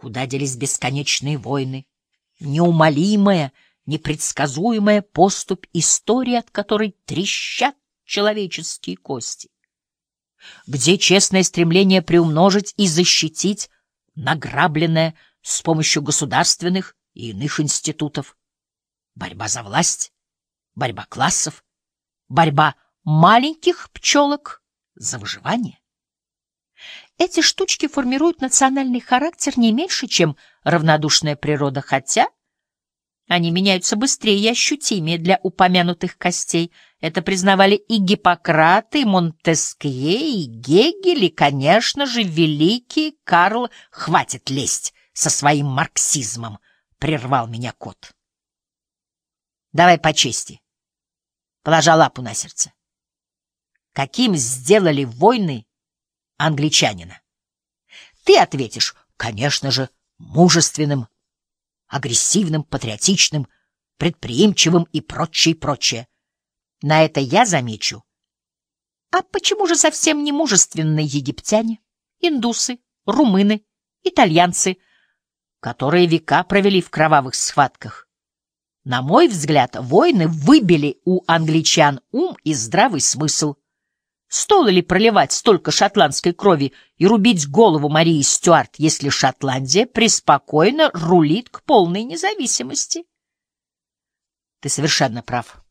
Куда делись бесконечные войны? Неумолимая, непредсказуемая поступь истории, от которой трещат человеческие кости. Где честное стремление приумножить и защитить награбленное с помощью государственных и иных институтов. Борьба за власть, борьба классов, борьба маленьких пчелок за выживание. Эти штучки формируют национальный характер не меньше, чем равнодушная природа, хотя они меняются быстрее и ощутимее для упомянутых костей. Это признавали и Гиппократ, и Монтескье, и Гегель, и, конечно же, великий Карл. Хватит лезть со своим марксизмом, — прервал меня кот. Давай по чести. Положа лапу на сердце. Каким сделали войны англичанина? Ты ответишь, конечно же, мужественным, агрессивным, патриотичным, предприимчивым и прочее, прочее. На это я замечу. А почему же совсем не мужественные египтяне, индусы, румыны, итальянцы, которые века провели в кровавых схватках? На мой взгляд, войны выбили у англичан ум и здравый смысл. Стоило ли проливать столько шотландской крови и рубить голову Марии Стюарт, если Шотландия преспокойно рулит к полной независимости? Ты совершенно прав.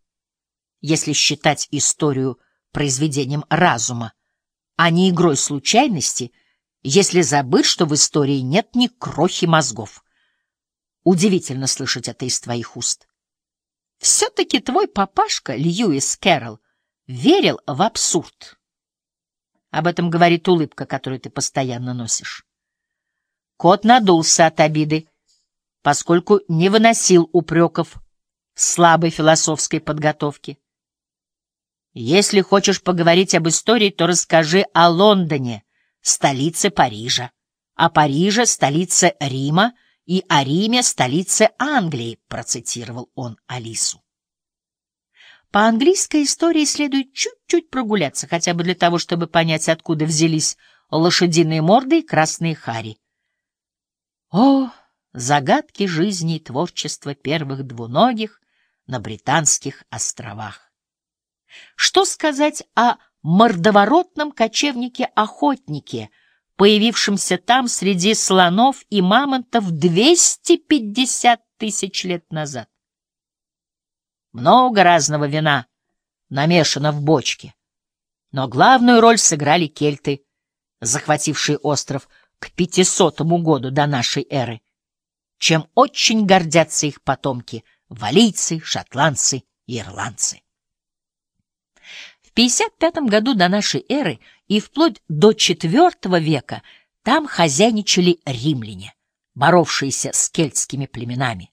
Если считать историю произведением разума, а не игрой случайности, если забыть, что в истории нет ни крохи мозгов. Удивительно слышать это из твоих уст. Все-таки твой папашка, Льюис Кэрролл, верил в абсурд. Об этом говорит улыбка, которую ты постоянно носишь. Кот надулся от обиды, поскольку не выносил упреков слабой философской подготовки. Если хочешь поговорить об истории, то расскажи о Лондоне, столице Парижа, о Париже, столице Рима, и о Риме, столице Англии, процитировал он Алису. По английской истории следует чуть-чуть прогуляться, хотя бы для того, чтобы понять, откуда взялись лошадиные морды и красные хари. О, загадки жизни и творчества первых двуногих на Британских островах! Что сказать о мордоворотном кочевнике-охотнике, появившемся там среди слонов и мамонтов 250 тысяч лет назад? Много разного вина намешано в бочке. Но главную роль сыграли кельты, захватившие остров к 500 году до нашей эры, чем очень гордятся их потомки — валийцы, шотландцы и ирландцы. В 55 году до нашей эры и вплоть до IV века там хозяйничали римляне, боровшиеся с кельтскими племенами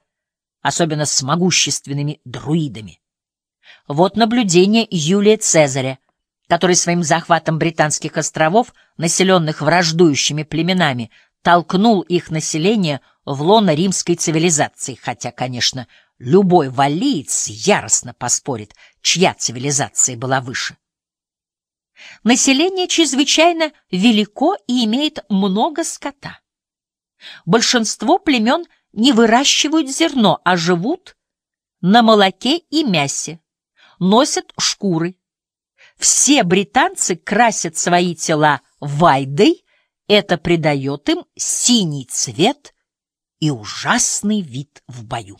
особенно с могущественными друидами. Вот наблюдение Юлия Цезаря, который своим захватом британских островов, населенных враждующими племенами, толкнул их население в лоно римской цивилизации, хотя, конечно, любой валиец яростно поспорит, чья цивилизация была выше. Население чрезвычайно велико и имеет много скота. Большинство племен не выращивают зерно, а живут на молоке и мясе, носят шкуры. Все британцы красят свои тела вайдой, это придает им синий цвет и ужасный вид в бою.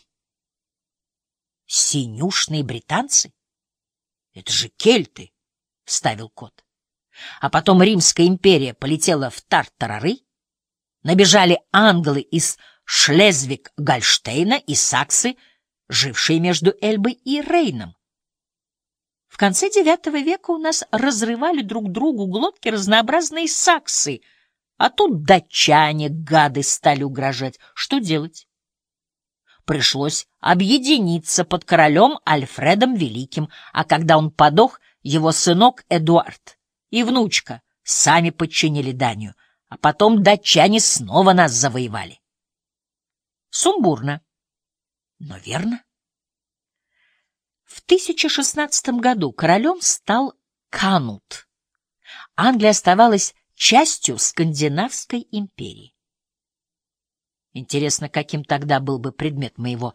Синюшные британцы? Это же кельты, — вставил кот. А потом Римская империя полетела в Тартарары, набежали англы из Шлезвиг Гольштейна и Саксы, жившие между Эльбой и Рейном. В конце IX века у нас разрывали друг другу глотки разнообразные саксы, а тут датчане, гады, стали угрожать. Что делать? Пришлось объединиться под королем Альфредом Великим, а когда он подох, его сынок Эдуард и внучка сами подчинили Данию, а потом датчане снова нас завоевали. Сумбурно, но верно. В 1016 году королем стал Канут. Англия оставалась частью Скандинавской империи. Интересно, каким тогда был бы предмет моего